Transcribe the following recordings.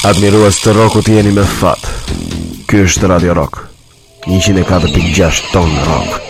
Admirues të rokut jeni me fat Ky është Radio Rock 104.6 Ton Rock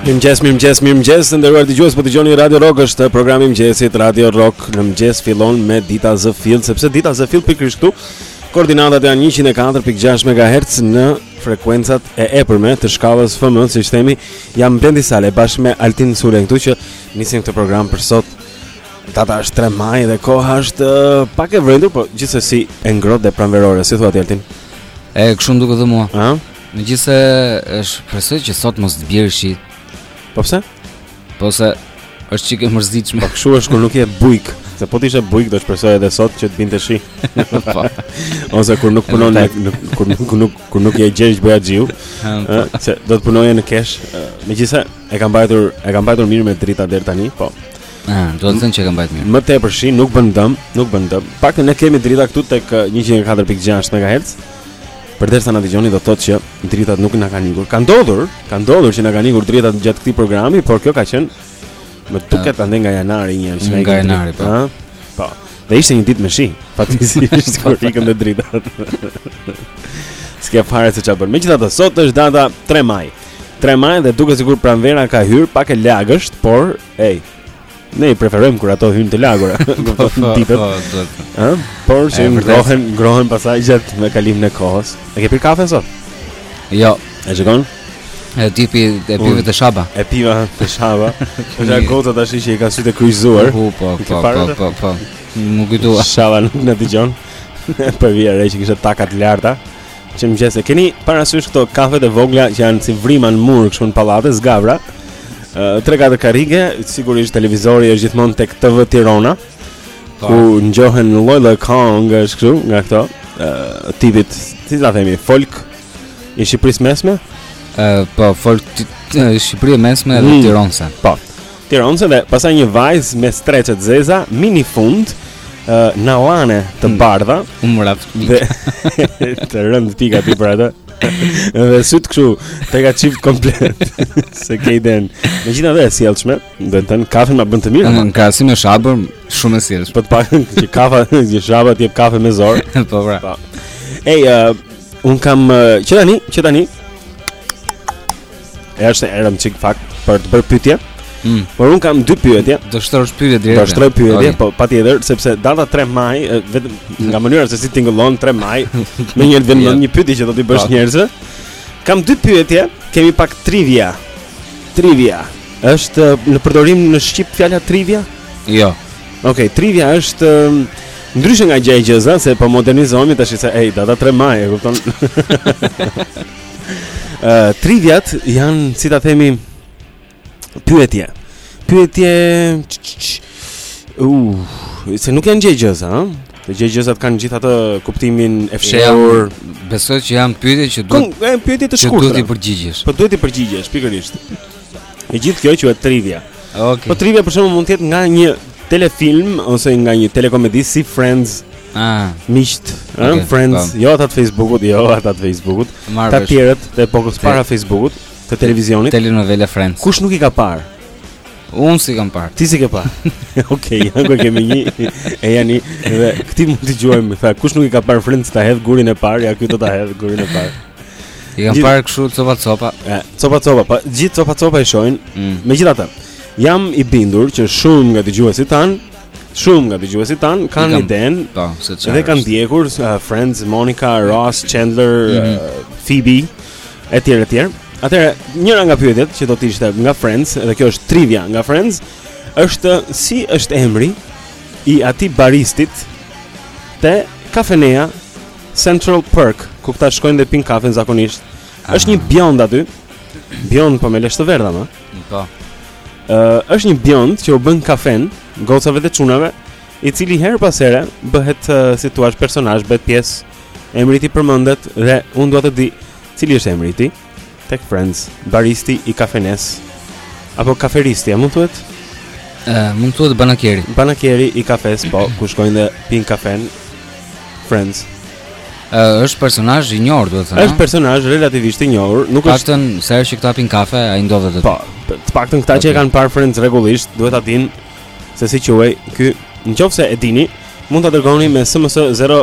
Mirëmëngjes, mirëmëngjes, mirëmëngjes. Të nderuar dëgjues, po dëgjoni Radio Rock, është programi i mëngjesit Radio Rock. Në mëngjes fillon me Dita Zë Fill, sepse Dita Zë Fill pikërisht këtu. Koordinatat janë 104.6 MHz në frekuencat e epërme të shkallës FM, siç themi, jam Blendi Salaj bashkë me Altin Sulën këtu që nisim këtë program për sot. Data është 3 maj dhe koha është uh, pak e vrendur, por gjithsesi e ngrohtë dhe pranverore, si thua ti Altin? E kështu duket edhe mua. Ëh? Megjithëse është shpresoj që sot mos të bjerë shi. Po pse? Po se është çikë e mërzitshme. Po kshu është kur nuk je bujk. Se po të ishe bujk do shpresoje dhe sot që të binte shi. Po. Ose kur nuk punon në kur nuk kur nuk kur nuk je Gjergj Bojaxhiu. Po. Se do të punoje në KESH. Megjithëse e kanë mbajtur e kanë mbajtur mirë me drita deri tani, po. Ah, do të thënë që e kanë mbajtur mirë. Më tepër shi nuk bën dëm, nuk bën dëm. Paktën ne kemi drita këtu tek 104.6 MHz. Përderisa na dëgjoni do të thotë që dritat nuk na kanë ikur. Ka ndodhur, ka ndodhur që na kanë ikur dritat gjatë këtij programi, por kjo ka qenë më duket andej nga janari një herë, nga janari po. Po. Dhe ishte një ditë me shi, fatkeqësisht kur ikën edhe dritat. S'ke fare se çfarë bën. Megjithatë sot është data 3 maj. 3 maj dhe duket sikur pranvera ka hyrë pak e lagësht, por hey, Ne i preferojmë kur ato hyjnë të lagura. Po, po, po, ditët. Ë? Por që ngrohen, ngrohen pasaj gjatë me kalimin e kohës. E ke pirë kafe sot? Jo, e shikon? E ti e pive te Shaba. E piva te Shaba. Është ajo goca tash që i ka sytë kryqëzuar. Po, po, po, po, po, po. Nuk i dua. Shaba nuk na dëgjon. Po vija re që kishte taka të larta. Që në mëngjes e, keni parasysh këto kafet e vogla që janë si vrima në murë kështu në pallate, zgavra Tre katër karrike, sigurisht televizori është gjithmonë tek TV Tirona po. Ku ngjohen lloj lloj kongësh kështu nga këto Tipit, si ta themi, folk i Shqipërisë mesme Po, folk i Shqipërisë mesme dhe mm. Tironse Po, Tironse dhe pasaj një vajzë me streçe të zeza, minifund, uh, në lane të mm. bardha. Unë më rafë të mikë. Të rëntë pika ti për atë. Dhe sytë këshu, t'i ka çift komplet. Se ke i den. Megjithatë e sjellshme, dhe të në kafe ma bën të mirë. Në krahasim me Shabën, shumë e sjellshme. Po të pak, që kafe, që Shaba t'jep kafe me zor. Po pra. Po. Ej, uh, unë kam, uh, që tani, që tani, E është edhe një çikë fakt për të bërë pyetje mm. Por unë kam dy pyetje Do shtrosh pyetje direkt Do shtroj pyetje, po patjetër Sepse data 3 maj Vetëm nga mënyra se si tingëllon 3 maj Menjëherë vjen një pyetje që do t'i bësh njerëzve Kam dy pyetje Kemi pak trivia Trivia është në përdorim në shqip fjala trivia? Jo Ok, trivia është Ndryshe nga gjëegjëza Se po modernizohemi tashi se ej, data 3 maj, e kupton Uh, triviat janë, si ta themi, pyetje. Pyetje... Uh, se nuk janë gjëegjëza, ha? Se gjëegjëzat kanë gjithë atë kuptimin e fshehur. Besoj që janë pyetje që duhet... Janë pyetje të shkurtra. Që duhet t'i përgjigjesh. Po duhet t'i përgjigjesh, pikërisht. E gjithë kjo quhet trivia. Okej. Okay. Po trivia për shembull mund të jetë nga një telefilm ose nga një telekomedi si Friends. Ah, miqtë, okay, Friends, tam. Po. jo ata të Facebookut, jo ata të Facebookut. Ata tjerët të epokës para Facebookut, të televizionit. Telenovela Friends. Kush nuk i ka parë? Unë s'i kam parë. Ti s'i ke parë? Okej, okay, ku kemi një Ejani dhe këtij mund t'i gjuajmë, tha, kush nuk i ka parë Friends ta hedhë gurin e parë, ja ky do ta hedhë gurin e parë. I kam parë kështu copa copa. Copa copa, po të gjithë copa copa i shohin. Mm. Megjithatë, jam i bindur që shumë nga dëgjuesit tanë, shumë nga dëgjuesit tanë kanë, kanë idenë. Po, se çfarë. Dhe kanë ndjekur uh, Friends, Monica, Ross, Chandler, mm -hmm. uh, Phoebe etj etj. Atëherë, njëra nga pyetjet që do të ishte nga Friends, dhe kjo është trivia nga Friends, është si është emri i atij baristit te kafeneja Central Perk, ku këta shkojnë dhe pinë kafenë zakonisht ah. është një bjond aty Bjond po me lesh të verdha, domethënë, po uh, është një bjond që u bën kafenë Gocave dhe çunave I cili herë pas here bëhet uh, si të thuash personazh Bëhet pjesë emri i tij përmendet Dhe unë dua të di cili është emri i tij Tek Friends, baristi i kafenesë apo kaferisti, a mund thuhet? Ë, mund thuhet banakieri. Banakieri i kafesë, po, ku shkojnë dhe pinë kafenë. Friends. Ë, është personazh i njohur, duhet thënë. Është personazh relativisht i njohur, nuk është, të paktën sa herë që këta pinë kafe, ai ndodhet aty. Po, të paktën këta që e kanë parë Friends rregullisht, duhet ta dinë se si quhej ky. Nëse e dini, mund ta dërgoni me SMS 0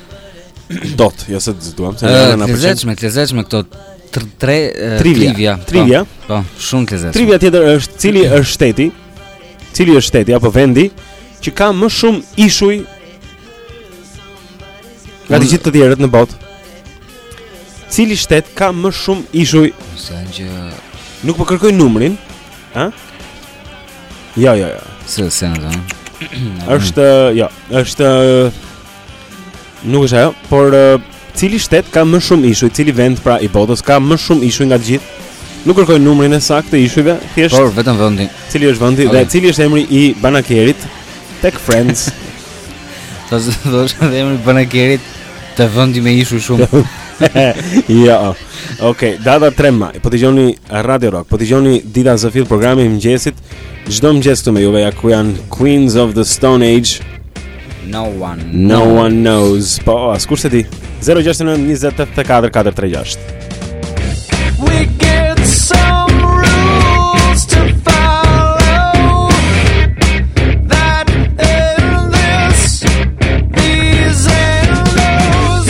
Dot, jo se të duam, se ne na pëlqen. Të lezetshme, të lezetshme këto trivia. Trivia. Po, po shumë të lezetshme. Trivia tjetër është cili është shteti? Cili është shteti apo vendi që ka më shumë ishuj nga të gjithë të tjerët në botë? Cili shtet ka më shumë ishuj? Sheh që nuk po kërkoj numrin, ha? Jo, jo, jo. Se se na. Është, jo, është Nuk është ajo, por uh, cili shtet ka më shumë ishuj, cili vend pra i botës ka më shumë ishuj nga të gjithë? Nuk kërkoj numrin e saktë të ishujve, thjesht Por vetëm vendin. Cili është vendi okay. dhe cili është emri i banakerit tek Friends? Do të thoja edhe emri i banakerit te vendi me ishuj shumë. Jo. Okej, data 3 maj. Po dëgjoni Radio Rock, po dëgjoni Dita Za Fill programin e mëngjesit. Çdo mëngjes këtu me juve ja ku janë Queens of the Stone Age. No one. No knows. one knows. Po, as kurse ti. 069 2084 436. We get some rules to follow that endless these and those.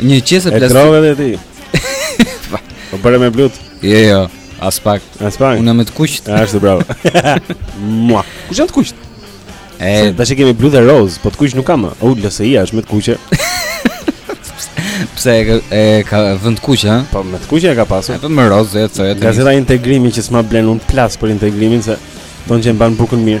Një qese plastike. E trove dhe ti. Po bëre me blut. Jo, jo, aspak. Aspak. Unë me të kuqt. Ashtu bravo. Mua. Kush janë të kuqt? E, tash e kemi blu dhe roz, po të kuq nuk kam. O, LSI-ja është me të kuqe. Pse e ka, e ka vend kuqe, ha? Po me të kuqe e ka pasur. Po me roz, e thotë. Gazeta integrimi që s'ma blen un plas për integrimin se thonë që e mban bukën mirë.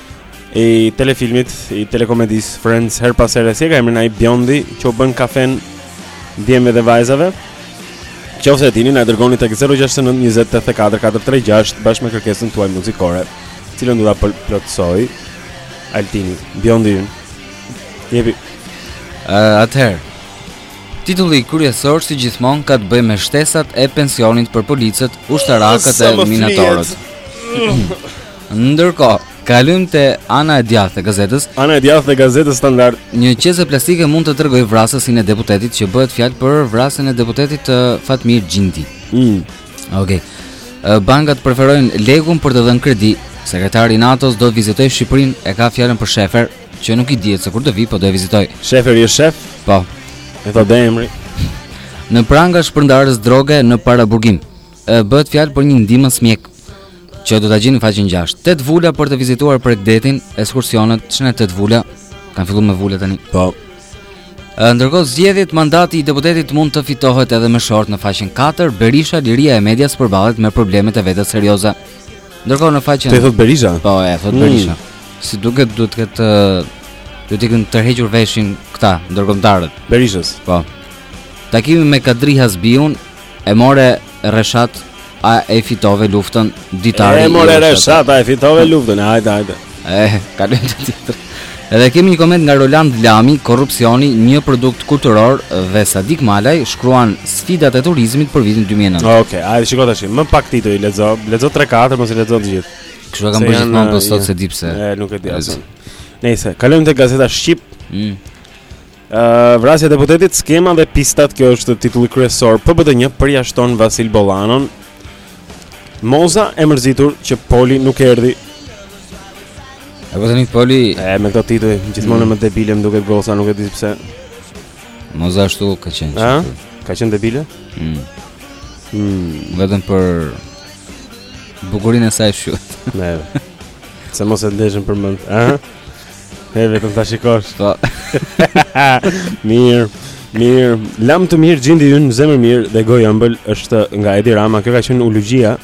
i telefilmit, i telekomedisë Friends herë pas here si e ka emrin ai biondi që u bën kafen djemve dhe vajzave. Qoftë se e dini na e dërgoni tek 069 20 84 436 bashkë me kërkesën tuaj muzikore, cilën do ta plotësojë Altini Biondi. Jepi. Uh, Atëherë, titulli kryesor si gjithmonë ka të bëjë me shtesat e pensionit për policët, ushtarakët e minatorët. Ndërkohë, kalojmë te ana e djathtë e gazetës. Ana e djathtë e gazetës Standard. Një qese plastike mund të tregojë vrasësin e deputetit që bëhet fjalë për vrasjen e deputetit të uh, Fatmir Xhindi. Mm. Okej. Okay. Uh, bankat preferojnë lekun për të dhënë kredi. Sekretari i NATO-s do të vizitojë Shqipërinë, e ka fjalën për Shefer, që nuk i dihet se kur do vijë, po do e vizitojë. Sheferi është shef? Po. E thotë emri. Në pranga shpërndarës droge në paraburgim. Bëhet fjalë për një ndihmës mjek që do ta gjeni në faqen 6. Tetë vula për të vizituar bregdetin, ekskursionet, çne tetë vula. Kanë filluar me vula tani. Po. Ndërkohë zgjedhjet mandati i deputetit mund të fitohet edhe me short në faqen 4, Berisha liria e medias përballet me probleme të veta serioze. Ndërkohë në faqen E thotë Berisha. Po, e thotë mm. Berisha. Si duket duhet të ketë duhet t'i kenë tërhequr veshin këta ndërkombëtarët. Berishës. Po. Takimi me Kadri Hazbiun E more Reshat a e fitove luftën. Ditare. E more Reshat a e fitove luftën. Hajde, hajde. Eh, kalojmë te tjetër. Edhe kemi një koment nga Roland Lami, korrupsioni një produkt kulturor dhe Sadik Malaj shkruan sfidat e turizmit për vitin 2009. Okej, okay, ai shiko tash, më pak tituj i lexo, lexo 3-4 mos i lexo të gjithë. Kështu e kam bërë gjithmonë po sot s'e di pse. E nuk e di as unë. Nejse kalojmë te gazeta Shqip. Mm. Uh, vrasja e deputetit, skema dhe pistat, kjo është titulli kryesor. PBDNJ përjashton Vasil Bollanon. Moza e mërzitur që Poli nuk erdhi. E po tani Poli e me këtë titull gjithmonë mm. më debile më duket Moza, nuk e di pse. Moza ashtu ka qenë. Ëh? Ka qenë debile? Mm. Mm. Vetëm për bukurinë e saj shquhet. Ne. Se mos e deshën për mend, ëh? E vetëm ta shikosh. Po. Mirë. Mirë, lamtumirë Xhindi ynë, zemërmirë dhe gojëmbël është nga Edi Rama. Kjo ka qenë eulogjia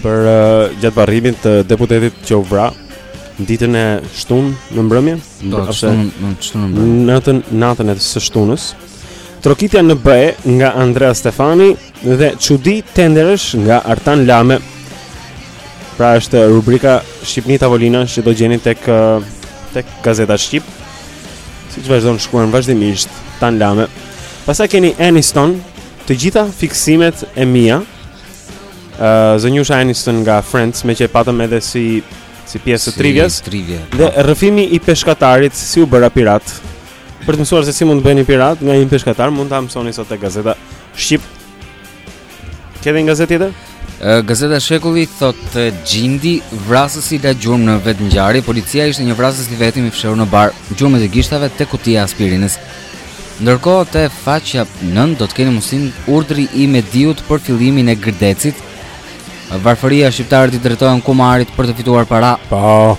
për uh, gjatë varrimit të deputetit që u vra ditën e shtunë në mbrëmje, të shtunë në shtunë në mbrëmje. Natën natën e së shtunës. Trokitja në BE nga Andrea Stefani Dhe çudi tenderësh nga Artan Lame. Pra është rubrika Shqipni Tavolina që do gjeni tek tek Gazeta Shqip. Siç vazhdon shkruan vazhdimisht Tan Lame. Pastaj keni Aniston, të gjitha fiksimet e mia. Ë uh, zonjusha Aniston nga Friends, meqë e patëm edhe si si pjesë e si, trivias. Trivia. Dhe rrëfimi i peshkatarit si u bëra pirat. Për të mësuar se si mund të bëheni pirat nga një peshkatar, mund ta mësoni sot tek gazeta Shqip. Ke një gazetë tjetër? Gazeta Shekulli thotë Xhindi vrasësi la gjurmë në vendngjarje, policia ishte një vrasës i vetëm i fshehur në bar gjurmët e gishtave te kutia e aspirinës. Ndërkohë te faqja nëntë do të keni mbrojtja urdhri i Mediut për fillimin e Gërdecit. Varfëria shqiptarët i drejtohen kumarit për të fituar para. Pa. Po.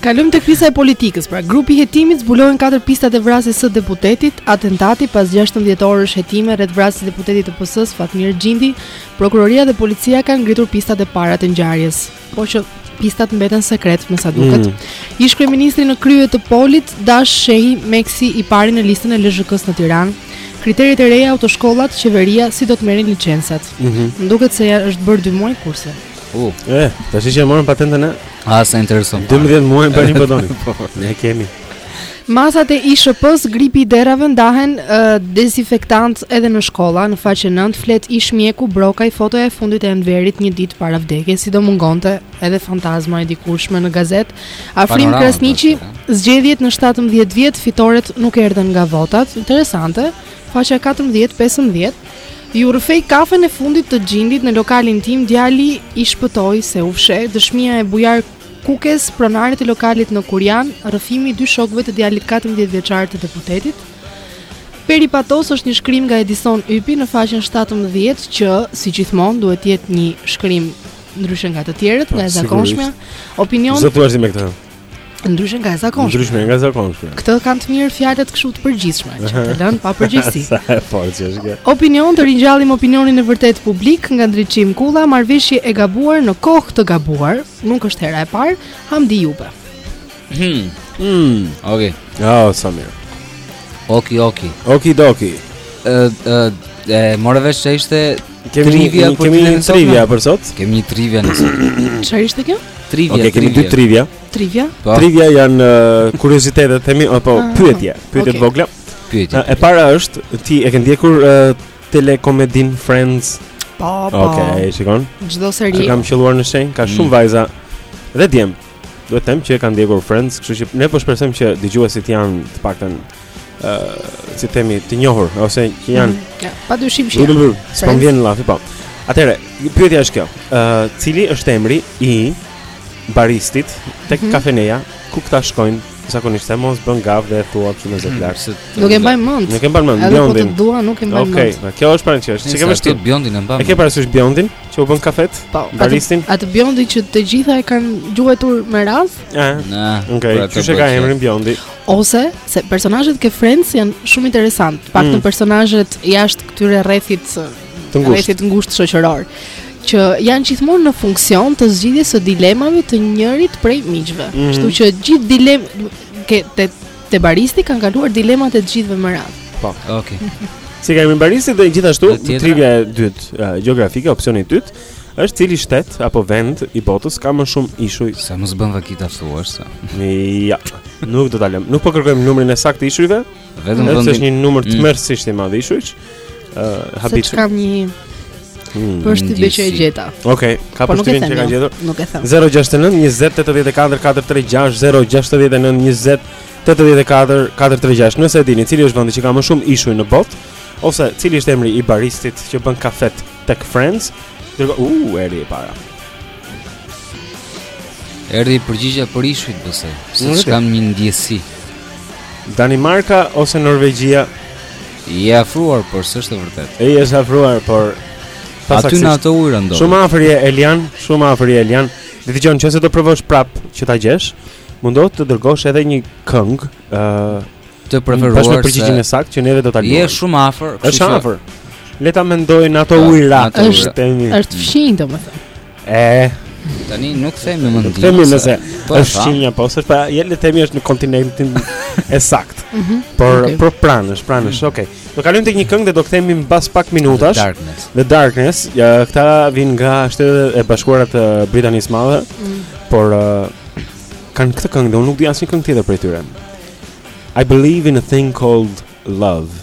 Kalojmë tek pjesa e politikës. Pra, grupi i hetimit zbulohen katër pistat e vrasjes së deputetit, atentati pas 16 orësh hetime rreth vrasjes së deputetit të PS-së Fatmir Xhindi. Prokuroria dhe policia kanë ngritur pistat e para të ngjarjes. Po që pistat mbeten sekret me sa duket. Mm. Ish kryeministri në krye të Polit, Dash Shehi Meksi i pari në listën e LZHK-së në Tiranë. Kriteret e reja autoshkollat, qeveria si do të merren licencat. Mm -hmm. Duket se janë është bërë 2 muaj kurse. U, uh, eh, tash që e morën patentën e A sa interesant. 12 muaj bëni po doni. Po, po. Ne kemi. Masat e ISHP-s gripi i derrave ndahen uh, dezinfektantë edhe në shkolla. Në faqen 9 flet ish mjeku Brokaj fotoja e fundit e Enverit një ditë para vdekjes, si do mungonte edhe fantazma e dikurshme në gazetë. Afrim Krasniqi zgjedhjet në 17 vjet fitoret nuk erdhën nga votat. Interesante. Faqja 14 15 Ju rrëfej kafen e fundit të Xhindit në lokalin tim, djali shpëtoi se u fsheh, dëshmia e Bujar Kukes, pronarit të lokalit në Kurjan, rrëfimi i dy shokëve të djalit 14 vjeçar të deputetit, Peripatos është një shkrim nga Edison Ypi në faqen 17 që, si gjithmonë, duhet të jetë një shkrim ndryshe nga të tjerët, nga e po, zakonshme. Opinion... Zë të me këta. Ndryshe nga e zakonshme. Ndryshe nga e zakonshme. Këtë kanë të mirë fjalët kështu të përgjithshme, që të lënë pa përgjegjësi. Sa e fortë që është kjo. Opinion të ringjallim opinionin e vërtet publik nga Ndriçim Kulla marrëveshje e gabuar në kohë të gabuar, nuk është hera e parë, Hamdi Jupe. Hmm. Hmm. Okej. Okay. Ah, oh, sa mirë. Oki, oki. Oki doki. Ë, ë, e morë vesh se ishte Kemi trivia për kemi një trivia për sot. Kemi një trivia ne sot. Çfarë ishte kjo? Trivia. Okej, kemi dy trivia. Trivia? Po. Trivia janë uh, kuriozitete, themi apo ah, pyetje, pyetje të vogla. Pyetje. Uh, e para është, ti e ke ndjekur uh, telekomedin Friends? Po, po. Okej, shikon. Çdo seri. Kam qelluar në shenjë, ka shumë mm. vajza dhe djem. Duhet të them që e kanë ndjekur Friends, kështu që ne po shpresojmë që dëgjuesit janë të paktën ë uh, si themi të njohur ose që janë mm -hmm. ja, pa dyshim që janë. Po vjen llafi po. Atëre, pyetja është kjo. ë uh, cili është emri i baristit tek mm -hmm. kafeneja ku këta shkojnë zakonisht e mos bën gaf dhe thua me zë mhm. lart. Nuk e mbaj mend. Nuk e mbaj mend biondin. Edhe po të dua, nuk e mbaj mend. Okej, okay, kjo është para që është. Çikë e vështirë biondin e mbaj. E ke parasysh biondin? Që u bën kafet? Po. Baristin? Atë biondi që të gjitha e kanë gjuajtur me radhë? Ëh. Na. Okej, pra kush e ka emrin biondi? Ose se personazhet ke Friends janë shumë interesant, pak mm. të personazhet jashtë këtyre rrethit të ngushtë, rrethit të ngushtë shoqëror që janë gjithmonë në funksion të zgjidhjes së dilemave të njërit prej miqve. Mm -hmm. Kështu që gjithë dilem ke te Te baristi kanë kaluar dilemat e të gjithëve me radhë. Po. Okej. Okay. pra kemi baristi dhe gjithashtu trivia e dytë, uh, gjeografike, opsioni i dytë, është cili shtet apo vend i botës ka më shumë ishuj? Sa mos bën vaki ta thuash sa. ja. Nuk do ta lëmë. Nuk po kërkojmë numrin e saktë të ishujve. Vetëm vendi. Është një numër mm. tmerrësisht i madh ishujsh. uh, habitur. Se kam një Hmm, përshtypje që e gjeta. Okej, okay, ka po përshtypjen që ka jo. gjetur. Nuk e them. 069 20 84 436 069 20 84 436. Nëse e dini cili është vendi që ka më shumë ishuj në botë ose cili është emri i baristit që bën kafet tek Friends, dërgo u uh, erdhi e para. Erdhi përgjigja për ishujt, besoj. Se kam një ndjesi. Danimarka ose Norvegjia Je afruar, por s'është e vërtetë. Je është afruar, por Aty në ato ujëra noton. Shumë afër je Elian, shumë afër je Elian. Dhe dëgjon, nëse do provosh prap që ta gjesh, mund të dërgosh edhe një këngë, ë uh, të preferuar. Bashkë me përgjigjen e saktë që neve do ta luajmë. Je shumë afër, kështu që. Është afër. Le ta mendojë në ato po, ujëra. Është është fqinj domethënë. E tani nuk themi më nuk. Themi më po, është fqinja po se pra ja le të themi është në kontinentin e saktë. Mhm. Por okay. por pranë, është pranë, është okay. Do kalojmë tek një këngë dhe do kthehemi mbas pak minutash. The Darkness. The Darkness. Ja, këta vijnë nga Shtetet e Bashkuara të Britanisë së Madhe. Mm. Por uh, kanë këtë këngë dhe unë nuk di asnjë këngë tjetër prej tyre. I believe in a thing called love.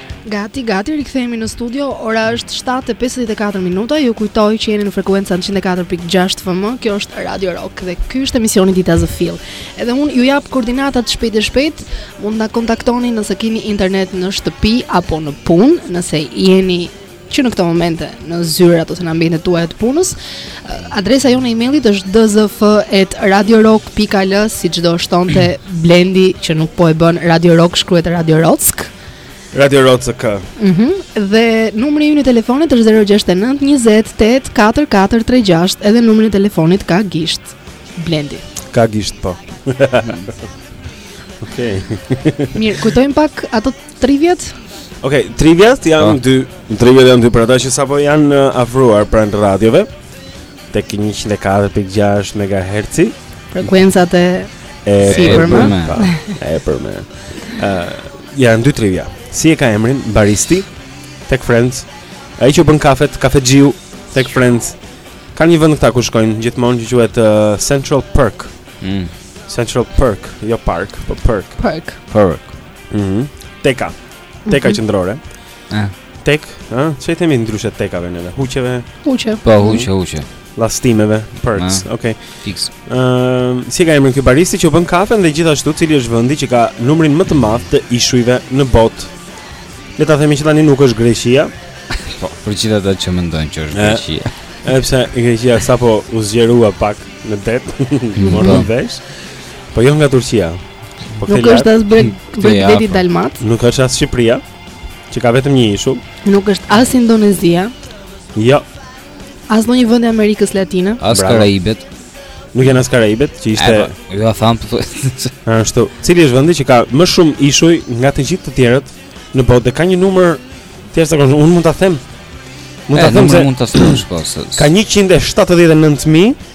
Gati, gati, rikthehemi në studio. Ora është 7:54 minuta. Ju kujtoj që jeni në frekuencën 104.6 FM. Kjo është Radio Rock dhe ky është emisioni Dita zë Fill. Edhe unë ju jap koordinatat shpejt e shpejt. Mund na kontaktoni nëse keni internet në shtëpi apo në punë, nëse jeni që në këto momente në zyrat ose në ambientet tuaja të punës. Eh, adresa jonë e emailit është dzf@radiorock.al, siç do shtonte Blendi që nuk po e bën Radio Rock, shkruhet Radio Rock. Radio Roc K. Mhm. Mm dhe numri ynë i telefonit është 069 20 84436 edhe numri i telefonit ka gisht. Blendi. Ka gisht po. Okej. Okay. Mirë, kujtojmë pak ato triviat. Okej, okay, triviat janë po. dy, triviat janë dy për ata që sapo janë uh, afruar pranë radiove. tek 104.6 MHz. Frekuencat e e sipërme. E përme. Ë, janë dy trivia. Si e ka emrin baristi tek Friends? Ai që bën kafet, kafexhiu tek Friends. Kanë një vend këta ku shkojnë gjithmonë që quhet uh, Central Perk. Mm. Central Perk, jo park, po perk. Park. Perk. Mhm. Mm Teka. Teka mm -hmm. qendrore. Ëh. Eh. Teka? Ça i themi ndryshe tekave neve? Huqeve. Huqe. Po, huqe, huqe. Lastimeve, perks. Okej. Okay. Fiks. Ëm, ehm, uh, si ka emrin ky baristi që u bën kafen dhe gjithashtu cili është vendi që ka numrin më të madh të ishujve në botë? Le ta themi që tani nuk është Greqia. Po, për gjithë ata që mendojnë që është Greqia. Edhe pse Greqia sapo u zgjerua pak në det, mm, morëm po. vesh. Po jo nga Turqia. Po nuk është as breg bregdeti dalmat. Nuk është as Shqipëria. Që ka vetëm një ishull. Nuk është as Indonezia. Jo. As ndonjë vend i Amerikës Latine. As Karaibet. Nuk janë as Karaibet, që ishte Ju ia thamë po. Ashtu. Cili është vendi që ka më shumë ishuj nga të gjithë të tjerët në botë dhe ka një numër tjerë sa unë mund ta them. Mund ta them se mund ta thuash po. Ka 179000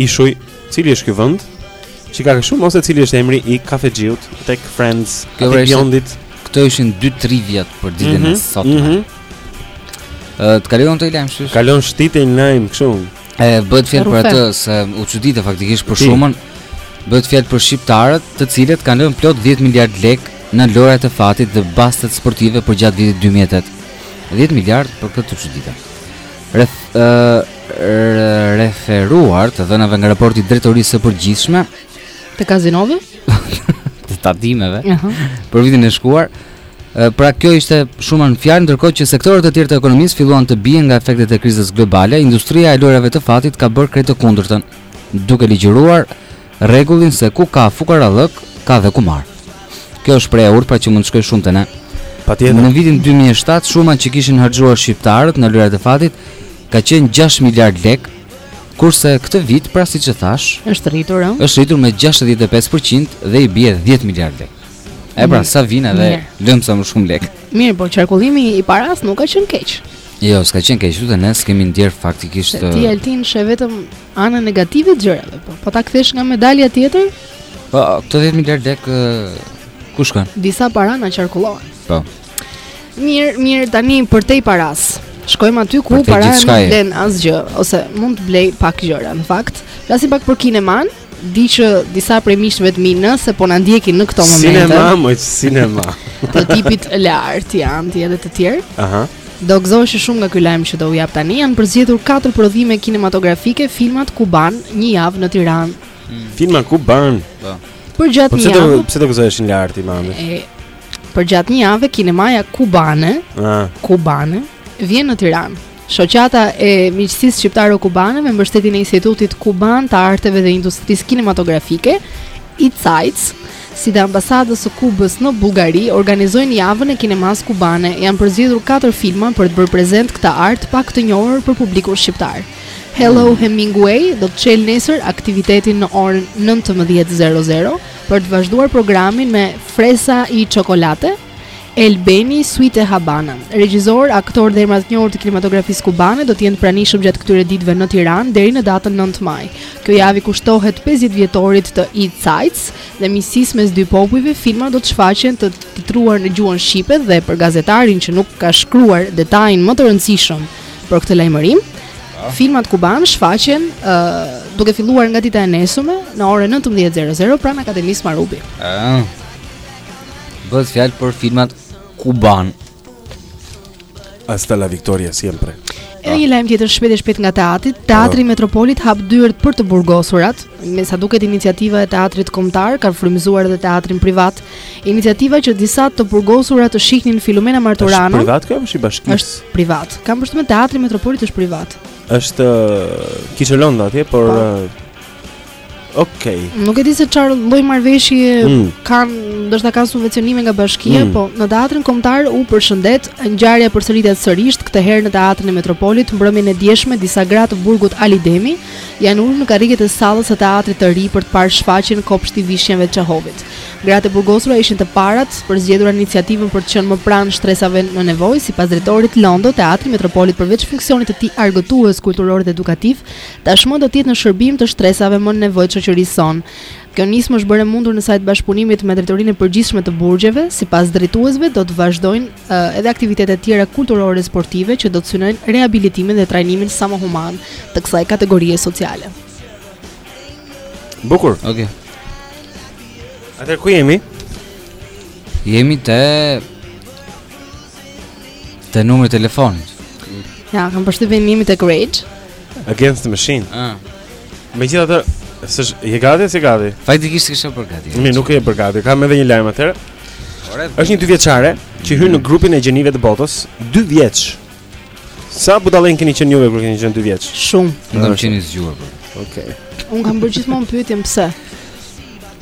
Ishuj, cili është ky vend? Që ka kaq shumë ose cili është emri i kafexhiut tek Friends, tek Bjondit? Këto ishin dy trivia për ditën mm -hmm, e mhm, sotme. Mm -hmm. Të kalojmë te një lajm kështu? Kalojmë shpejt te një lajm kështu Ë bëhet fjalë për atë se u çudite faktikisht për shumën Bëhet fjalë për shqiptarët të cilët kanë lënë plot 10 miliard lek në lojërat e fatit dhe bastet sportive përgjatë vitit 2008 10 miliard për këtë të çuditë Ref, e, referuar të dhënave nga raporti i drejtorisë së përgjithshme të kazinove të tatimeve uh -huh. për vitin e shkuar Pra kjo ishte shuma në fjalë ndërkohë që sektorët e tjerë të ekonomisë filluan të bien nga efektet e krizës globale, industria e lojërave të fatit ka bërë krejt të kundërtën, duke ligjëruar rregullin se ku ka fukarallëk ka dhe kumar. Kjo është fjalë e urtë pra që mund të shkojë shumë te ne. Patjetër. Në vitin 2007 shuma që kishin harxhuar shqiptarët në lojërat e fatit ka qenë 6 miliard lek, kurse këtë vit pra siç e thashë, është rritur, ëh? Është rritur me 65% dhe i bie 10 miliard lek. E pra, sa vimë dhe lëmë sa më shumë lek. Mirë, po qarkullimi i parasë nuk ka qenë keq. Jo, s'ka qenë keq, po ne s'e kemi ndier faktikisht. Ti Altin sheh vetëm Anën negative të gjërave, po. Po ta kthesh nga medalja tjetër? Po, këto 10 miliard lek ku shkojnë? Disa para na qarkullohen. Po. Mirë, mirë, tani përtej parasë. Shkojmë aty ku paraja nuk blen asgjë ose mund të blejë pak gjëra në fakt. Flasim pak për kinemanë, di që disa prej miqve të mi nëse po na ndjekin në këto momente. Sinema, moj sinema. të tipit Lartjan, ti edhe të tjerë. Aha. Do gëzoheshin shumë nga ky lajm që do u jap tani. Janë përzgjedhur katër prodhime kinematografike, filmat kubanë një javë në Tiranë. Mm. Filma kubanë? Po. Përgjatë po një javë. Po pse do gëzoheshin nga arti mami? E përgjatë një javë kinemaja kubane, ah. kubane vjen në Tiranë. Shoqata e miqësisë shqiptaro-kubane me mbështetjen e Institutit Kuban të Arteve dhe Industrisë Kinematografike, ICAIC, si dhe Ambasadës së Kubës në Bullgari, organizojnë Javën e Kinemasë Kubane. Janë përzgjedhur katër filma për të bërë prezent këtë art pak të njohur për publikun shqiptar. Hello hmm. Hemingway do të çelë nesër aktivitetin në orën 19:00 për të vazhduar programin me Fresa y Chocolate, El Benny, Suite Habana. Regjisorë, aktorë dhe emra të njohur të kinematografisë kubane do të jenë të pranishëm gjatë këtyre ditëve në Tiranë deri në datën 9 maj. Kjo javë i kushtohet 50 vjetorit të ICAIC dhe miqësisë mes dy popujve, filmat do të shfaqen të titruar në gjuhën shqipe dhe për gazetarin që nuk ka shkruar detajin më të rëndësishëm për këtë lajmërim. Ah. Filmat kubanë shfaqen uh, duke filluar nga dita e nesërme në orën 19:00 pranë Akademisë Marubi. Ëh. Ah. Bëhet fjalë për filmat kubanë. Hasta la victoria siempre. Edhe një lajm tjetër shpejt e shpejt nga teatri. Teatri i Metropolit hap dyert për të burgosurat. Me sa duket iniciativa e teatrit kombëtar ka frymëzuar edhe teatrin privat. Iniciativa që disa të burgosura të shihnin Filomena Marturano. Është privat kjo apo është i bashkisë? Është privat. Kam përshtypjen teatri i Metropolit është privat. Është uh, Kiço Londo atje, por po. uh, Okej. Okay. Nuk e di se çfarë lloj marrëveshje mm. kanë, ndoshta kanë subvencionime nga bashkia, mm. po në teatrin kombëtar u përshëndet ngjarja përsëritet sërish këtë herë në teatrin e Metropolit mbrëmjen e djeshme disa gra të burgut Ali Demi janë ulur në karriget e sallës së teatrit të ri për të parë shfaqjen Kopshti i Vishnjave të Çehovit. Gratë e burgosura ishin të parat e përzgjedhura iniciativën për të qenë më pranë shtresave në nevojë, sipas drejtorit Londo, Teatri i Metropolit përveç funksionit të tij argëtues kulturor dhe edukativ, Tashmë do të jetë në shërbim të shtresave më në nevojë të shoqërisë sonë. Kjo nismë është bërë e mundur në sajë të bashkëpunimit me Drejtorinë e Përgjithshme të Burgjeve, sipas drejtuesve do të vazhdojnë edhe aktivitete të tjera kulturore e sportive që do të synojnë rehabilitimin dhe trajnimin sa më human të kësaj kategorie sociale. Bukur. Okej. Okay. Atëherë ku jemi? Jemi te te numri i telefonit. Ja, kam përshtypjen jemi tek Rage. Against the Machine. Ah. Megjithatë, s'është je gati si gati. Faktikisht kisha për gati. Mi nuk e për gati. Kam edhe një lajm atëherë. Është një dy vjeçare që hyn në mm. grupin e gjenive të botës, dy vjeç. Sa budallenj keni qenë juve kur keni qenë dy vjeç? Shumë. Nuk kam qenë zgjuar. Okej. Unë kam bërë gjithmonë pyetjen pse.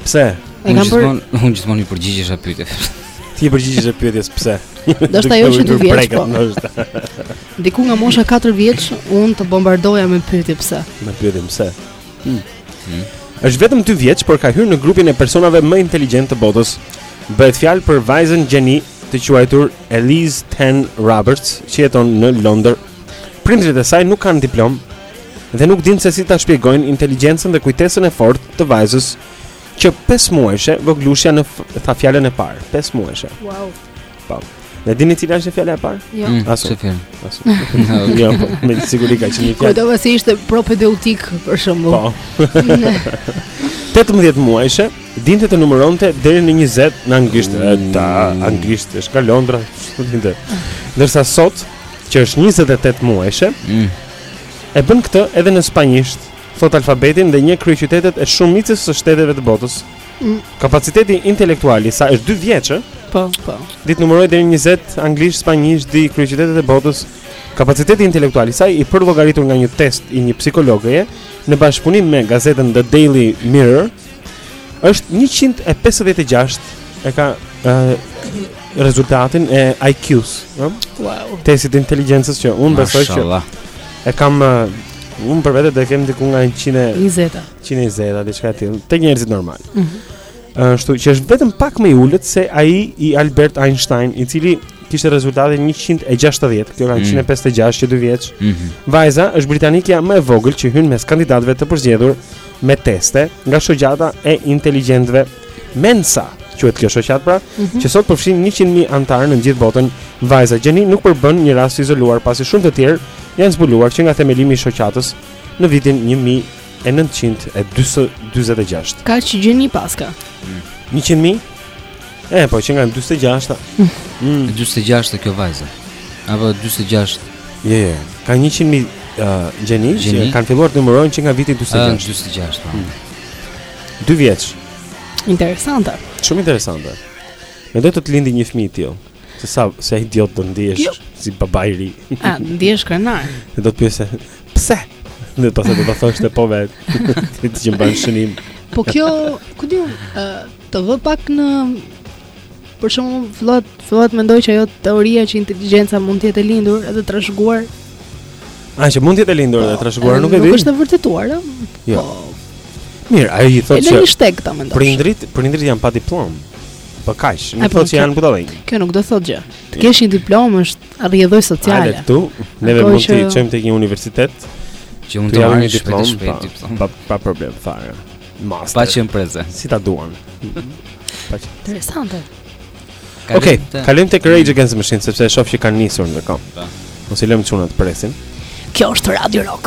Pse? E kam për unë gjithmonë i përgjigjesha pyetjes. Ti i përgjigjeshe pyetjes pse? Ndoshta jo që 2 vjeç po. Diku nga mosha 4 vjeç unë të bombardoja me pyetje pse? Me pyetje pse? Hmm. Hmm. Është vetëm 2 vjeç, por ka hyrë në grupin e personave më inteligjentë të botës. Bëhet fjalë për vajzën gjeni të quajtur Elise Tan Roberts, që jeton në Londër. Prindërit e saj nuk kanë diplomë, dhe nuk dinë se si ta shpjegojnë inteligjencën dhe kujtesën e fortë të vajzës që 5 muajshe vogëlushja na tha fjalën e parë, 5 muajshe. Wow. Po. E dini cila është fjala e parë? Jo. Mm, Asu. Çfarë? Asu. Jo, po, me siguri ka qenë një fjalë. Kujtova se ishte propedeutik për shembull. Po. 18 muajshe, dinte të numëronte deri në 20 në anglisht. Në anglisht është nga Londra, dinte. Ndërsa sot, që është 28 muajshe, mm. E bën këtë edhe në spanjisht, thotë alfabetin dhe njeh kryeqytetet e shumicës së shteteve të botës. Mm. Kapaciteti intelektual i saj është 2 vjeç, ë? Po, po. Di të numërojë deri në 20 anglisht, spanjisht, di kryeqytetet e botës. Kapaciteti intelektual i saj i përllogaritur nga një test i një psikologeje në bashkëpunim me gazetën The Daily Mirror, është 156 e ka uh, rezultatin e IQ-së, no? Wow. Testit të inteligjencës që unë besoj që e kam uh, unë për vete do e kem diku nga 120. 120 diçka e tillë, tek njerëzit normalë. Mm -hmm. Është që është vetëm pak më i ulët se ai i Albert Einstein, i cili kishte rezultatin 160, kjo ka 156 mm. që 2 vjeç. Mm -hmm. Vajza është britanikja më e vogël që hyn mes kandidatëve të përzgjedhur me teste nga shoqata e inteligjentëve Mensa, quhet kjo shoqatë pra, mm -hmm. që sot përfshin 100.000 anëtarë në gjithë botën. Vajza gjeni nuk përbën një rast të izoluar pasi shumë të tjerë janë zbuluar që nga themelimi i shoqatës në vitin 1946. Kaq gjeni paska? Mm. 100.000? E, po, që nga 46-ta. Mm. 46-ta kjo vajza. Apo 46 Je, je. Ka 100.000 uh, gjeni që kanë filluar të numërojnë që nga viti 46. 46, po. Mm. Dy vjeç. Interesante. Shumë interesante. Mendo të të lindi një fëmijë i tillë. Se sa se idiot do ndihesh jo. si baba i ri. A, ndihesh krenar. Dhe do të pyesë, pse? Dhe pastaj do të thoshte po vet. Ti thjesht mban shënim. Po kjo, ku diun, uh, Të vë pak në për shembull fillon e të, fillon e të mendoj që ajo teoria që inteligjenca mund të jetë e lindur edhe trashëguar. A që mund të jetë e lindur edhe trashëguar nuk e di. Nuk është e vërtetuar, ëh. Jo. Po. Mirë, ai i thotë se. Edhe një shteg këta mendoj. Prindrit, prindrit janë pa diplom. Po kaq, nuk po, thotë se janë budallë. Kjo nuk do thotë gjë. Të kesh një diplomë është rrjedhojë sociale. Ai këtu, ne vetë mund të çojmë tek një universitet. Që mund të marrë një diplomë pa, pa pa problem fare. Master. Pa qenë prezent. Si ta duan. Pa qenë. Interesante. Okej, okay, të... kalojmë tek Rage Against the Machine sepse e shoh që kanë nisur ndërkohë. Po. Mos i lëmë çunat të presin. Kjo është Radio Rock.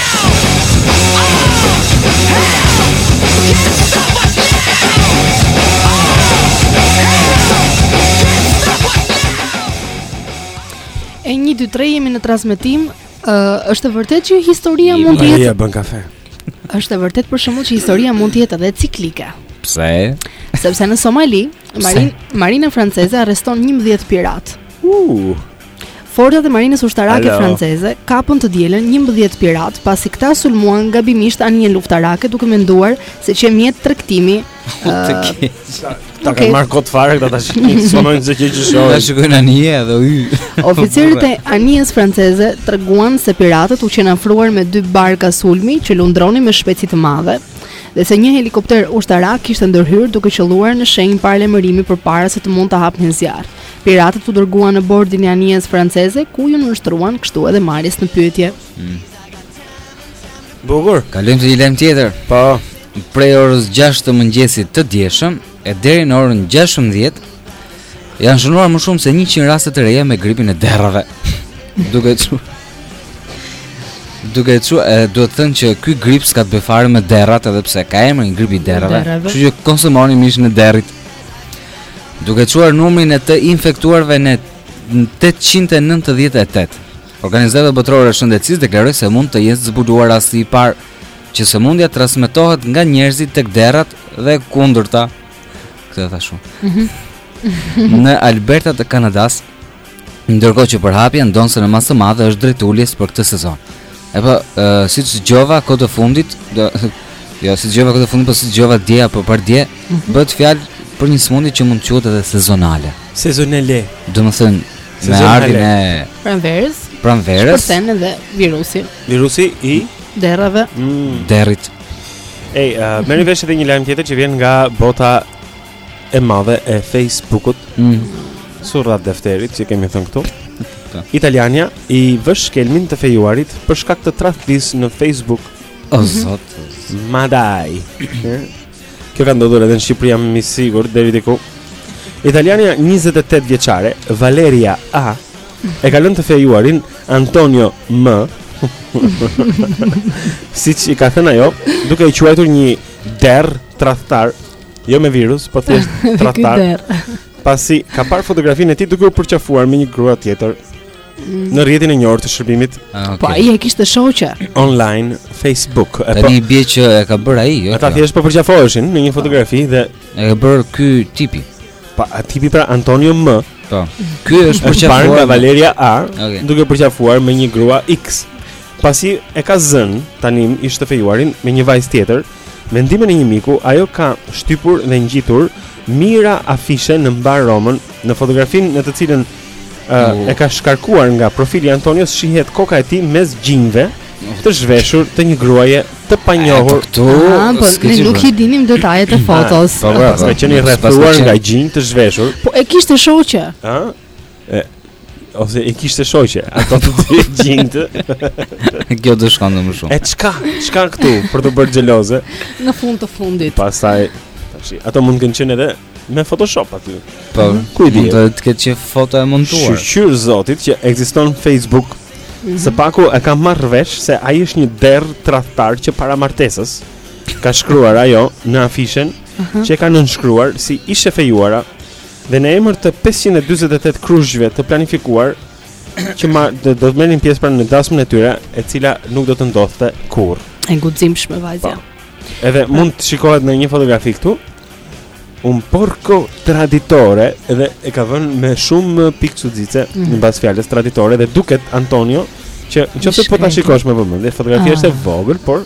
E një, dy, tre, jemi në transmetim uh, është e vërtetë që historia I, mund të jetë... bën kafe. është e vërtetë për shembull që historia mund të jetë edhe ciklike. Pse? Sepse në Somali, marin, marina franceze arreston 11 piratë. Uh. Forcat e marinës ushtarake franceze kapën të dielën 11 piratë pasi këta sulmuan gabimisht anijen luftarake duke menduar se qe mjet tregtimi të keq. Ta kanë marrë kot fare këta tash. Sulmojnë ça shohin. Ta shikojnë anije dhe u. Oficerët e anijes franceze treguan se piratët u qenë afruar me dy barka sulmi që lundronin me shpejtësi të madhe dhe se një helikopter ushtarak kishte ndërhyrë duke qëlluar në shenjë paralajmërimi përpara se të mund të hapnin zjarr. Piratët u dërguan në bordin e anijes franceze ku ju nënshtruan kështu edhe marrjes në pyetje. Mm. Bukur, kalojmë te një lajm tjetër. Po, prej orës 6 të mëngjesit të djeshëm e deri në orën 16 janë shënuar më shumë se 100 raste të reja me gripin e derrave. Duke çu Duke çu e duhet thënë që ky grip s'ka të bëjë fare me derrat edhe pse ka emrin grip i derrave. Kështu që konsumoni mishin e derrit. Duke çuar numrin e të infektuarve në 898. Organizata Botërore e Shëndetësisë deklaroi se mund të jetë zbuluar rasti i parë që sëmundja transmetohet nga njerëzit tek derrat dhe e kundërta. Këtë e thashun. Mhm. në Alberta të Kanadas, Ndërkohë që përhapja ndonëse në masë të madhe është drejt uljes për këtë sezon. E po, siç dëgjova këtë fundit, do, jo, siç dëgjova këtë fundit, po siç dëgjova dje apo pardje, mhm. bëhet fjalë për një sëmundje që mund të quhet edhe sezonale. Sezonale. Domethënë, me ardhjen e... Pranverës. Pranverës. Shpërthen edhe virusi. Virusi i? Derrave. Mm. Derrit. Ej, uh, merre vesh edhe një lajm tjetër që vjen nga bota e madhe e Facebook-ut. Mm. Surrat defterit që kemi thënë këtu. Italiania i vë shkelmin të fejuarit për shkak të tradhtisë në Facebook. O mhm. zot, madaj. Kjo ka ndodhur edhe në Shqipëri jam i sigurt deri diku. Italiania 28 vjeçare, Valeria A, e ka lënë të fejuarin Antonio M. Siç i ka thënë ajo, duke e quajtur një derr tradhtar Jo me virus, po thjesht tradhtar. Pasi ka parë fotografinë e tij duke u përqafuar me një grua tjetër mm. në rrjetin e njohur të shërbimit. Ah, okay. Po ai e kishte shoqe online Facebook. Ai po, bie që e ka bërë ai, jo. Ata thjesht po përqafoheshin në një fotografi dhe e ka bërë ky tipi. Pa a tipi pra Antonio M. Po. Ky është kapur nga Valeria A, okay. duke u përqafuar me një grua X. Pasi e ka zënë tanimë ish të fejuarin me një vajzë tjetër, Me ndihmën e një miku, ajo ka shtypur dhe ngjitur mijëra afishe në mbarë Romën, në fotografinë në të cilën uh, e ka shkarkuar nga profili i Antonios shihet koka e tij mes gjinjve të zhveshur të një gruaje të panjohur. Këtu, ah, po ne nuk i dinim detajet e fotos. Po, po, po. Ka qenë i rrethuar nga gjinj të zhveshur. Po e kishte shoqe. Ëh? E, ose i kishte shoqe, ato të dy gjinjtë. Kjo do shkon më shumë. E çka? Çka këtu për t'u bërë xheloze? Në fund të fundit. Pastaj tash ato mund të kenë qenë edhe me Photoshop aty. Po, mhm. ku i di? Mund të ketë qenë foto e montuar. Shqyr zotit që ekziston Facebook. Mm -hmm. Së paku e kam marrë vesh se ai është një derr tradhtar që para martesës ka shkruar ajo në afishen uh mhm. -huh. që e ka nënshkruar si ish e fejuara Dhe në emër të 548 krushqve të planifikuar që ma, do të merrnin pjesë pranë në dasmën e tyre, e cila nuk do të ndodhte kurrë. E guximshme vajza. Po. Edhe pa. mund të shikohet në një fotografi këtu. Un porco traditore dhe e ka vënë me shumë pikëçuditëse mm. mbas fjalës traditore dhe duket Antonio që nëse po ta shikosh me vëmendje, fotografia ah. është e vogël, por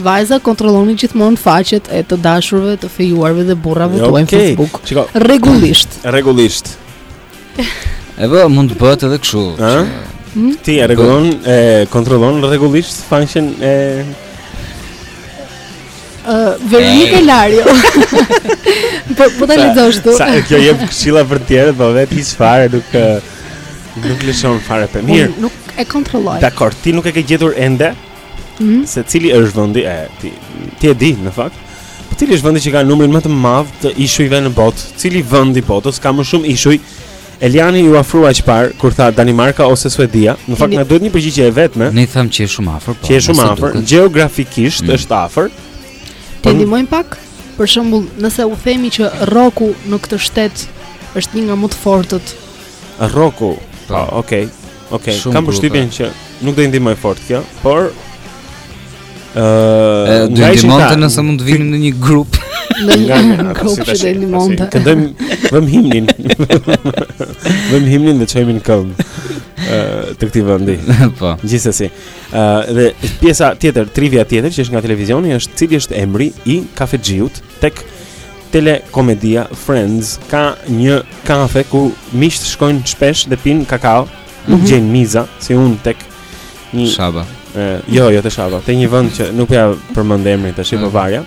Vajza kontrolloni gjithmonë faqet e të dashurve, të fejuarve dhe burrave tuaj në Facebook. Rregullisht. Rregullisht. Edhe mund të bëhet edhe kështu. Ëh? Ti e rregullon, e kontrollon rregullisht faqen e Uh, Veronika Lario. po po ta lexosh tu. Sa kjo jep këshilla për të tjerët, po vetë hiç fare nuk nuk lëshon fare për mirë. Unë nuk e kontrolloj. Dakor, ti nuk e ke gjetur ende? Mm. Se cili është vendi ti ti e di në fakt. Po cili është vendi që ka numrin më të madh të ishujve në botë? Cili vend i botës ka më shumë ishuj? Eliani ju afrua që parë kur tha Danimarka ose Suedia, në fakt na duhet një përgjigje e vetme. Ne them që është shumë afër, po. Që është shumë afër, gjeografikisht mm. është afër. T'i ndihmojmë pak? Për shembull, nëse u themi që rroku në këtë shtet është një nga më të fortët. Rroku. Po, okay. Okej, okay, kam përshtypjen që nuk do i ndihmoj fort kjo, por ë uh, do i ndihmonte nëse mund të vinim një grup. Një grup që do i ndihmonte. Këndojmë vëm himnin. vëm himnin dhe çohemi në këmbë. ë të këtij vendi. Po. Gjithsesi. ë uh, dhe pjesa tjetër, trivia tjetër që është nga televizioni është cili është emri i kafexhiut? Tek telekomedia Friends ka një kafe ku miqtë shkojnë shpesh dhe pinë kakao, nuk mm -hmm. gjejnë miza si un tek Shaba. E, jo, jo te Shaba, te një vend që nuk ja përmend emrin tash, po varja.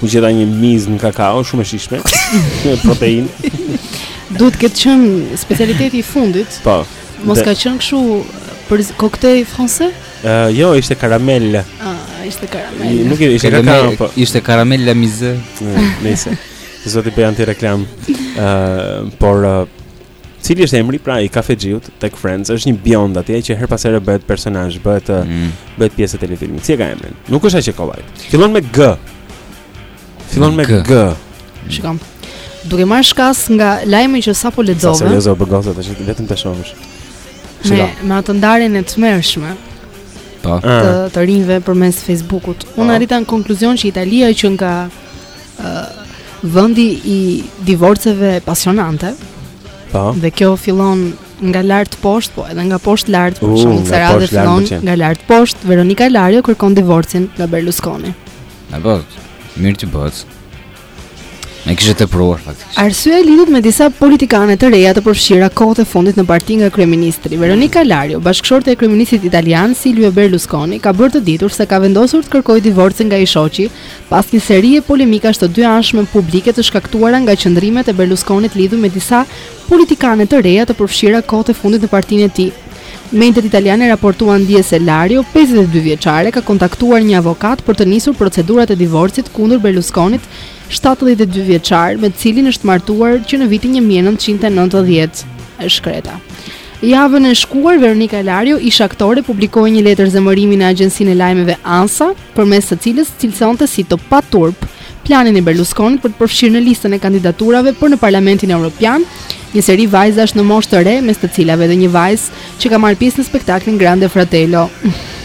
Ku gjeta një mizë në kakao, shumë e shijshme, protein. Duhet të ketë qënë specialiteti i fundit. Po. Mos ka qënë këshu për koktej franse? Uh, jo, ishte karamel. Ah, ishte karamel. Nuk e ishte karamel, po ishte karamel la mizë. Nëse. Zoti bën antireklamë. Ë, uh, por uh, cili është emri pra i kafexhiut tek Friends? Është një bjond atje që herë pas here bëhet personazh, bëhet mm. bëhet pjesë e telefilmit. Si e ka emrin? Nuk është aq e kollaj. Fillon me G. Fillon me G. Shikojmë. Duke marrë shkas nga lajmi që sapo lexove. Sa serioze u bë goca tash vetëm të shohësh. Me me atë ndarjen e tmerrshme. Po. Ah. Të të rinjve përmes Facebookut. Po. Unë arrita në konkluzion që Italia qenka ë vendi i divorceve pasionante. Po. Dhe kjo fillon nga lart poshtë, po edhe nga poshtë lart, për shkak të radhës fillon nga lart poshtë. Veronika Lario kërkon divorcin nga Berlusconi. Na bëhet. Mirë që bëhet. Ne kishë të pruar faktikisht. Arsyeja lidhet me disa politikane të reja të përfshira kohët e fundit në parti nga kryeministri. Veronika Lario, bashkëshortja e kryeministrit italian Silvio Berlusconi, ka bërë të ditur se ka vendosur të kërkojë divorcin nga i shoqi pas një serie polemikash të dyanshme publike të shkaktuara nga qëndrimet e Berlusconit lidhur me disa politikane të reja të përfshira kohët e fundit në partinë e tij. Mediat italiane raportuan dje se Lario, pesëdhjetë e dy vjeçare, ka kontaktuar një avokat për të nisur procedurat e divorcit kundër Berlusconit, shtatëdhjetë e dy vjeçar, me të cilin është martuar që në vitin një mijë e nëntëqind e nëntëdhjetë. E shkreta. Javën e shkuar, Veronika Lario, ish aktore, publikoi një letër zemërimi në agjencinë e lajmeve ANSA, përmes së cilës cilësonte si të paturp planin e Berlusconit për të përfshirë në listën e kandidaturave për në Parlamentin Europian një seri vajzash në moshë të re, mes të cilave edhe një vajzë që ka marrë pjesë në spektaklin Grande Fratello.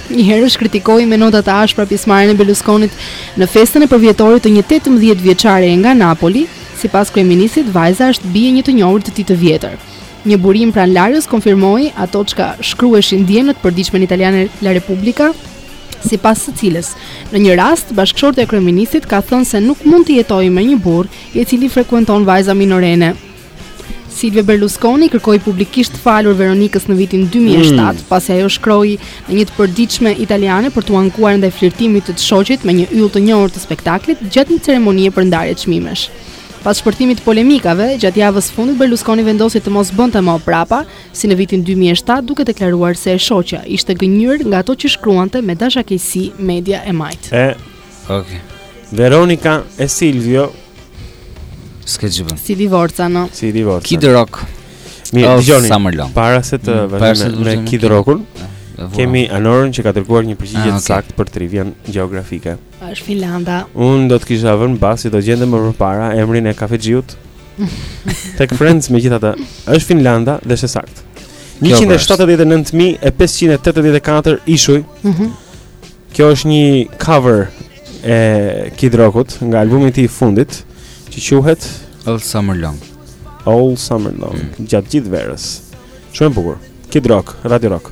Njëherësh kritikoi me nota të ashpra pjesëmarrjen e Berlusconit në festën e përvjetorit të një 18 vjeçare nga Napoli, sipas kryeministrit, vajza është bijë e një të njohuri të tij të vjetër. Një burim pranë Larios konfirmoi ato çka shkruheshin dje në të përditshmen italiane La Repubblica, sipas së cilës në një rast bashkëshortja e kryeministrit ka thënë se nuk mund të jetojë me një burrë i cili frekuenton vajza minorene. Silvio Berlusconi kërkoi publikisht falje Veronikës në vitin 2007, mm. pasi ajo shkroi në një të përditshme italiane për t'u ankuar ndaj flirtimit të të shoqit me një yll të njohur të spektaklit gjatë një ceremonie për ndarje çmimesh. Pas shpërthimit të polemikave, gjatë javës së fundit Berlusconi vendosi të mos bënte më prapa, si në vitin dy mijë e shtatë duke deklaruar se e shoqja ishte gënjyer nga ato që shkruante me dashakeqësi media e majtë. E, okay. Veronika e Silvio S'ke ç'bën Si divorca no Si divorca Kid Rock Mirë, oh, dëgjoni, para se të mm, vazhdojmë me, me Kid Rockun, kemi Anorën që ka dërguar një përgjigje ah, të saktë për trivien gjeografike. Është Finlanda. Unë do të kisha vënë bast, se do gjente më përpara emrin e kafexhiut. Tek Friends megjithatë, është Finlanda dhe është e saktë. 179584 ishuj. Mhm. Mm Kjo është një cover e Kid Rockut nga albumi i tij i fundit, që quhet All Summer Long. All Summer Long, mm. gjatë gjithë verës. Shumë e bukur. Kid Rock, Radio Rock.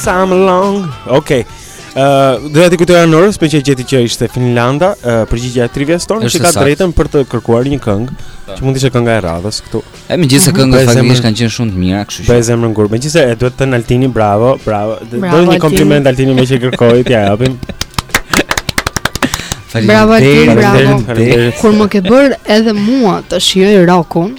Summer long. Okej. Okay. Ëh, uh, doja t'i kujtoja Anorës, por që gjeti që ishte Finlanda, uh, përgjigja e trivias tonë, që ka të drejtën për të kërkuar një këngë, po. që mund të ishte kënga e radhës këtu. E megjithëse mhm. këngët faktikisht kanë qenë shumë të mira, kështu që. Po e zëmë në gur, megjithëse duhet thënë Altini, bravo, bravo. Do një kompliment Altini meqë kërkoi t'ia japim. Bravo Altini, bravo. Kur më ke bërë edhe mua të shijoj rokun,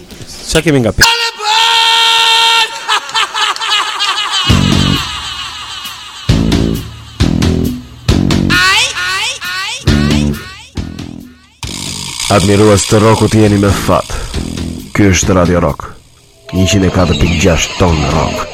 Qa kemi nga pjellë? Admirues të rokut jeni me fat Ky është Radio Rock 104.6 Ton Rock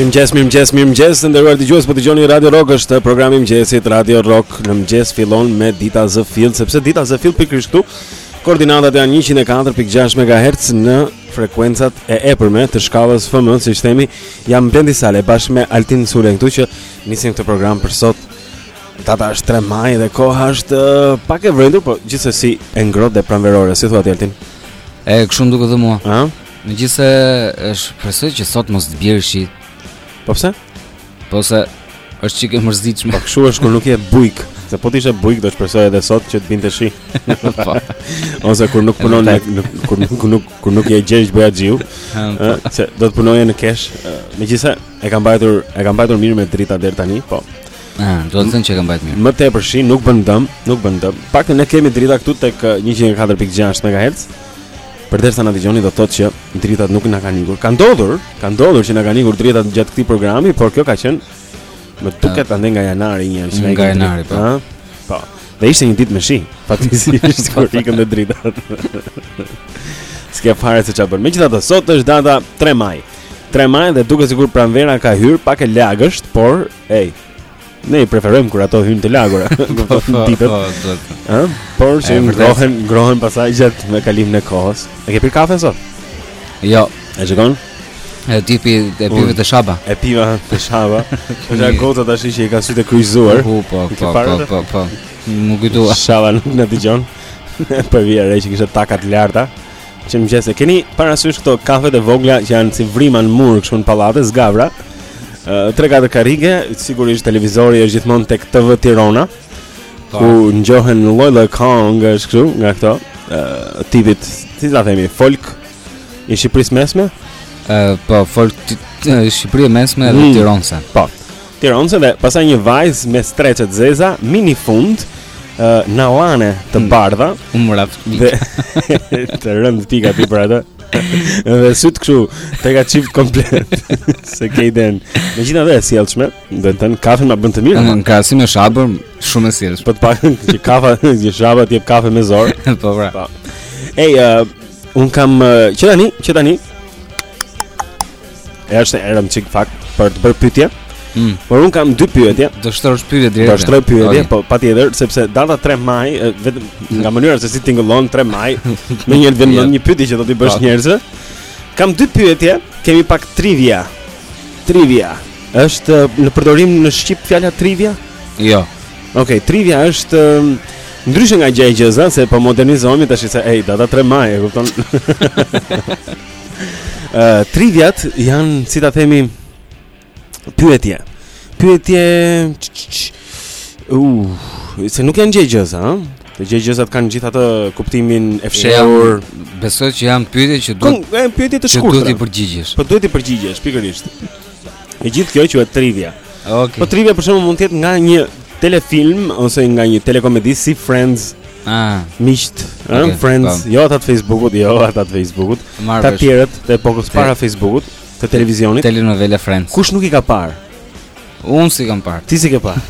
Mirëmëngjes, mirëmëngjes, mirëmëngjes. Të nderuar dëgjues, po dëgjoni Radio Rock, është programi i mëngjesit Radio Rock. Në mëngjes fillon me Dita Zë Fill, sepse Dita Zë Fill pikërisht këtu. Koordinatat janë 104.6 MHz në frekuencat e epërme të shkallës FM, siç themi, jam Blendi Salaj bashkë me Altin Sulen këtu që nisim këtë program për sot. Data është 3 maj dhe koha është uh, pak e vrendur, por gjithsesi e ngrohtë dhe pranverore, si thua ti Altin? E kështu duket edhe mua. Ëh? Megjithëse shpresoj që sot mos të bjerë shi. Po pse? Po se është një çikë mërzitshme. Po kshu është kur nuk je bujk, se po të ishe bujk do të shpresoje edhe sot që të binte shi. Po. Ose kur nuk punon në nuk kur nuk kur nuk kur nuk je gjerë bëja xhiu. Po. Se do të punoje në KESH. Megjithëse e kanë mbajtur e kanë mbajtur mirë me drita deri tani, po. Ah, do të thotë që kanë mbajtur mirë. Më tepër shi nuk bën dëm, nuk bën dëm. Po ne kemi drita këtu tek 104.6 MHz. Përderisa na dëgjoni do të thotë që dritat nuk na kanë ikur. Ka ndodhur, ka ndodhur që na kanë ikur dritat gjatë këtij programi, por kjo ka qenë më duket andej nga janari një herë, nga janari, po. Po. Dhe ishte një ditë me shi, fatkeqësisht kur ikën dritat. S'ke fare se çfarë bën. Megjithatë sot është data 3 maj. 3 maj dhe duket sikur pranvera ka hyrë pak e lagësht, por hey, Ne i preferojmë kur ato hyjnë të lagura, kupton ditët. Ëh, por që ngrohen, ngrohen pasaj gjatë me kalimin e kohës. E ke pirë kafe sot? Jo, e shikon? E ti e pive te Shaba. E piva te Shaba. Është ja gota tash që i ka sytë kryqëzuar. Po, po, po, po, po, po. Nuk i dua. Shaba nuk na dëgjon. Po vija re që kishte takat e larta. Që në mëngjes e, keni parasysh këto kafetë e vogla që janë si vrima në mur kështu në pallate, zgavra Tre katër karrige, sigurisht televizori është gjithmonë tek TV Tirana po. Ku ngjohen lloj-lloj këngësh kështu nga këto uh, Tipit, si ta themi, folk i Shqipërisë së Mesme uh, Po, folk i Shqipërisë së Mesme dhe mm. Tironse Po, Tironse dhe pasaj një vajzë me streçe të zeza, minifund, uh, në lane të mm. bardha. U më raftë pika. Të rëntë pika ty për atë. Dhe sytë këshu, t'i ka çift komplet. Se ke i den. Megjithatë e sjellshme, domethënë kafen ma bën të mirë. Në ka si me shabër, shumë e sjellshme. Po të pak, që kafe, që shabër t'jep kafe me zor. Po pra. Po. Ej, uh, unë kam, uh, që tani, që tani, Është herët një çikë në fakt për të bërë pyetje mm. Por unë kam dy pyetje Do shtrosh pyetje direkt Do shtroj pyetje, po patjetër Sepse data 3 maj Vetëm nga mënyra se si tingëllon 3 maj Menjëherë vjen një pyetje që do t'i bësh njerëzve Kam dy pyetje Kemi pak trivia Trivia është eh, në përdorim në shqip fjala trivia? Jo. Okej, okay, trivia është eh, ndryshe nga gjëegjëza se po modernizohemi tashmë se hej, data 3 maj, e kupton? Ëh, triviat janë, si ta themi, pyetje. Pyetje Uh, se nuk janë gjëegjëza, ë? Se gjëegjëzat kanë gjithë atë kuptimin e fshehur. Besoj që janë pyetje që duhet. Pyetje të shkurtra. Duhet t'i përgjigjesh. Po duhet t'i përgjigjesh pikërisht. E gjithë kjo quhet trivia. Okej. Okay. Po trivia për shembull mund të jetë nga një telefilm ose nga një telekomedi si Friends. Ah, miqtë, okay, eh, Friends, pa. Po. jo ata të Facebookut, jo ata të Facebookut. Ata të tjerët të epokës para Facebookut, të televizionit. Telenovela Friends. Kush nuk i ka parë? Unë s'i kam parë. Ti s'i ke parë.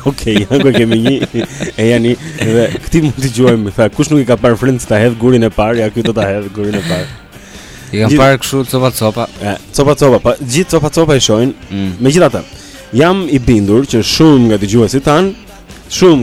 Okej, okay, ja ku kemi një, ja dhe këtij mund t'i gjuajmë, tha, kush nuk i ka parë Friends ta hedhë gurin e parë, ja ky do ta hedhë gurin e parë. I kam parë kështu copa copa. E, copa copa, po të gjithë copa copa i shohin. Mm. Megjithatë, jam i bindur që shumë nga dëgjuesit tanë, shumë